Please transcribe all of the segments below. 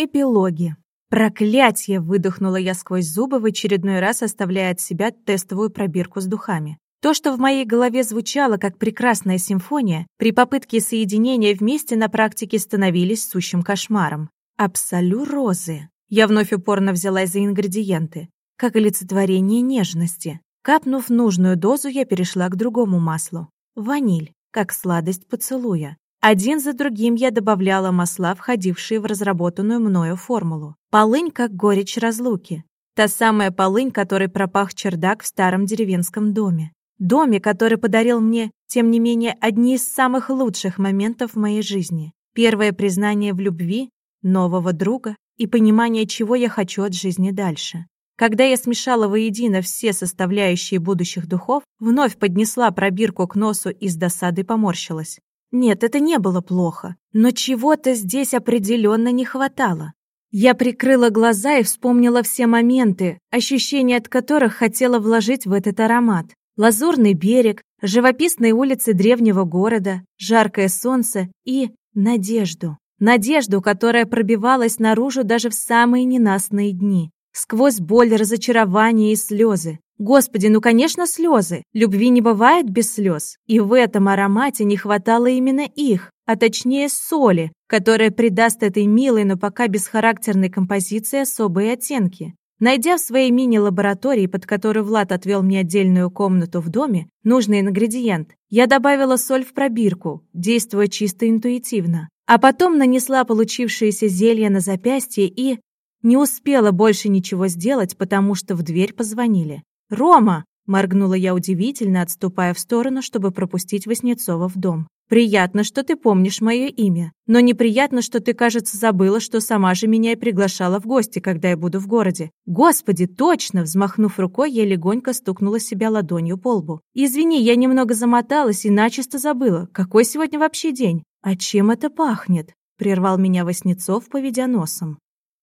Эпилоги. Проклятье! Выдохнула я сквозь зубы, в очередной раз оставляя от себя тестовую пробирку с духами. То, что в моей голове звучало как прекрасная симфония, при попытке соединения вместе на практике становились сущим кошмаром. Абсолю розы. Я вновь упорно взялась за ингредиенты, как олицетворение нежности. Капнув нужную дозу, я перешла к другому маслу. Ваниль, как сладость поцелуя. Один за другим я добавляла масла, входившие в разработанную мною формулу. Полынь, как горечь разлуки. Та самая полынь, которой пропах чердак в старом деревенском доме. Доме, который подарил мне, тем не менее, одни из самых лучших моментов в моей жизни. Первое признание в любви, нового друга и понимание, чего я хочу от жизни дальше. Когда я смешала воедино все составляющие будущих духов, вновь поднесла пробирку к носу и с досадой поморщилась. Нет, это не было плохо, но чего-то здесь определенно не хватало. Я прикрыла глаза и вспомнила все моменты, ощущения от которых хотела вложить в этот аромат. Лазурный берег, живописные улицы древнего города, жаркое солнце и надежду. Надежду, которая пробивалась наружу даже в самые ненастные дни. Сквозь боль, разочарование и слезы. Господи, ну, конечно, слезы. Любви не бывает без слез. И в этом аромате не хватало именно их, а точнее соли, которая придаст этой милой, но пока бесхарактерной композиции особые оттенки. Найдя в своей мини-лаборатории, под которой Влад отвел мне отдельную комнату в доме, нужный ингредиент, я добавила соль в пробирку, действуя чисто интуитивно. А потом нанесла получившееся зелье на запястье и... Не успела больше ничего сделать, потому что в дверь позвонили. «Рома!» — моргнула я удивительно, отступая в сторону, чтобы пропустить Васнецова в дом. «Приятно, что ты помнишь мое имя, но неприятно, что ты, кажется, забыла, что сама же меня и приглашала в гости, когда я буду в городе. Господи, точно!» Взмахнув рукой, я легонько стукнула себя ладонью по лбу. «Извини, я немного замоталась и начисто забыла. Какой сегодня вообще день? А чем это пахнет?» — прервал меня Васнецов, поведя носом.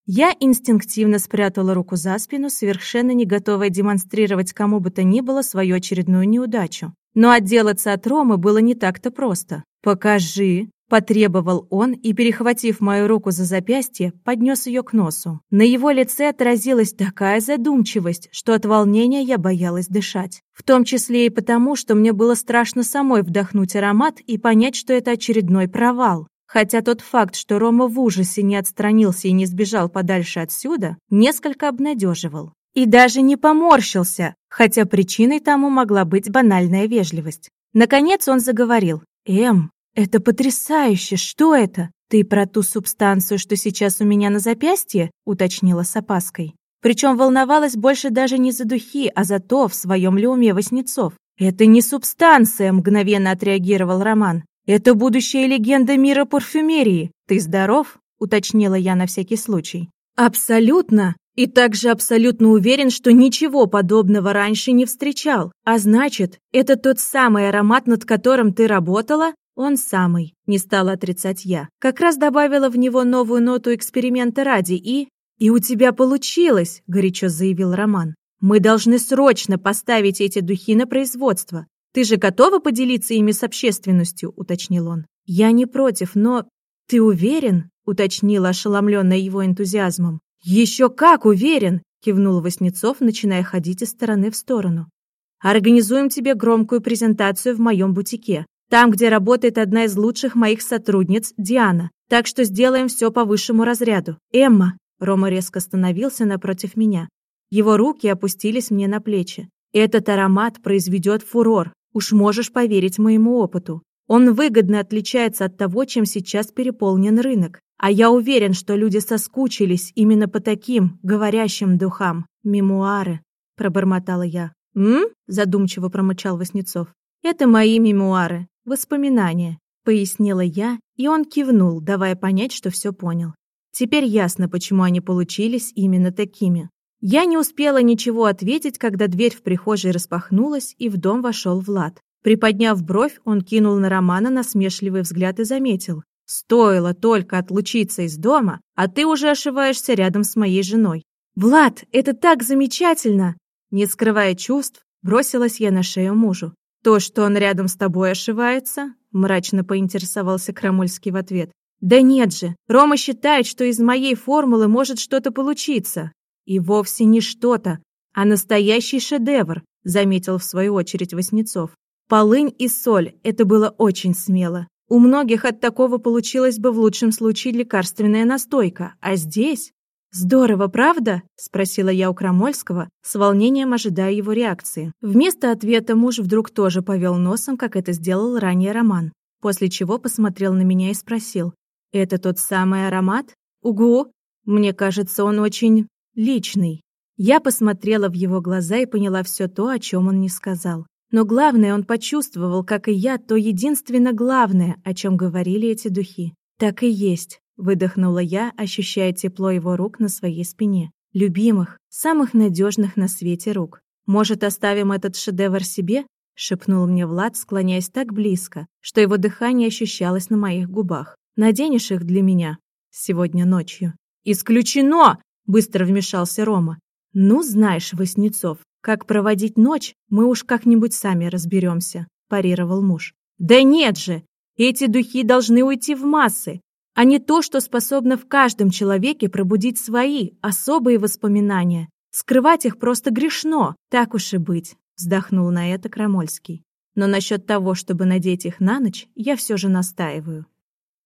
Я инстинктивно спрятала руку за спину, совершенно не готовая демонстрировать кому бы то ни было свою очередную неудачу. Но отделаться от Ромы было не так-то просто. «Покажи!» – потребовал он и, перехватив мою руку за запястье, поднес ее к носу. На его лице отразилась такая задумчивость, что от волнения я боялась дышать. В том числе и потому, что мне было страшно самой вдохнуть аромат и понять, что это очередной провал. Хотя тот факт, что Рома в ужасе не отстранился и не сбежал подальше отсюда, несколько обнадеживал. И даже не поморщился, хотя причиной тому могла быть банальная вежливость. Наконец он заговорил. «Эм, это потрясающе! Что это? Ты про ту субстанцию, что сейчас у меня на запястье?» уточнила с опаской. Причем волновалась больше даже не за духи, а за то, в своем ли уме Васнецов. «Это не субстанция», — мгновенно отреагировал Роман. «Это будущая легенда мира парфюмерии. Ты здоров?» — уточнила я на всякий случай. «Абсолютно. И также абсолютно уверен, что ничего подобного раньше не встречал. А значит, это тот самый аромат, над которым ты работала?» «Он самый», — не стала отрицать я. Как раз добавила в него новую ноту эксперимента ради и... «И у тебя получилось», — горячо заявил Роман. «Мы должны срочно поставить эти духи на производство. «Ты же готова поделиться ими с общественностью?» — уточнил он. «Я не против, но...» «Ты уверен?» — уточнила, ошеломленная его энтузиазмом. «Еще как уверен!» — кивнул Васнецов, начиная ходить из стороны в сторону. «Организуем тебе громкую презентацию в моем бутике, там, где работает одна из лучших моих сотрудниц, Диана. Так что сделаем все по высшему разряду. Эмма!» Рома резко остановился напротив меня. Его руки опустились мне на плечи. «Этот аромат произведет фурор. Уж можешь поверить моему опыту. Он выгодно отличается от того, чем сейчас переполнен рынок. А я уверен, что люди соскучились именно по таким, говорящим духам. Мемуары, пробормотала я. «М?» – задумчиво промычал Васнецов. «Это мои мемуары, воспоминания», – пояснила я, и он кивнул, давая понять, что все понял. Теперь ясно, почему они получились именно такими. Я не успела ничего ответить, когда дверь в прихожей распахнулась, и в дом вошел Влад. Приподняв бровь, он кинул на Романа насмешливый взгляд и заметил. «Стоило только отлучиться из дома, а ты уже ошиваешься рядом с моей женой». «Влад, это так замечательно!» Не скрывая чувств, бросилась я на шею мужу. «То, что он рядом с тобой ошивается?» мрачно поинтересовался Крамольский в ответ. Да нет же, Рома считает, что из моей формулы может что-то получиться. И вовсе не что-то, а настоящий шедевр, заметил в свою очередь Васнецов. Полынь и соль – это было очень смело. У многих от такого получилась бы в лучшем случае лекарственная настойка, а здесь... «Здорово, правда?» – спросила я у Крамольского, с волнением ожидая его реакции. Вместо ответа муж вдруг тоже повел носом, как это сделал ранее Роман, после чего посмотрел на меня и спросил. «Это тот самый аромат? Угу! Мне кажется, он очень личный». Я посмотрела в его глаза и поняла все то, о чем он не сказал. Но главное, он почувствовал, как и я, то единственно главное, о чем говорили эти духи. «Так и есть», — выдохнула я, ощущая тепло его рук на своей спине. Любимых, самых надежных на свете рук. «Может, оставим этот шедевр себе?» — шепнул мне Влад, склоняясь так близко, что его дыхание ощущалось на моих губах. «Наденешь их для меня? Сегодня ночью». «Исключено!» — быстро вмешался Рома. «Ну, знаешь, Васнецов, как проводить ночь, мы уж как-нибудь сами разберемся», – парировал муж. «Да нет же! Эти духи должны уйти в массы, а не то, что способно в каждом человеке пробудить свои, особые воспоминания. Скрывать их просто грешно, так уж и быть», – вздохнул на это Крамольский. «Но насчет того, чтобы надеть их на ночь, я все же настаиваю».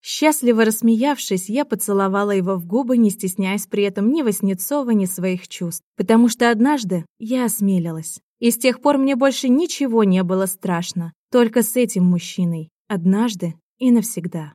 Счастливо рассмеявшись, я поцеловала его в губы, не стесняясь при этом ни Васнецова, ни своих чувств. Потому что однажды я осмелилась. И с тех пор мне больше ничего не было страшно. Только с этим мужчиной. Однажды и навсегда.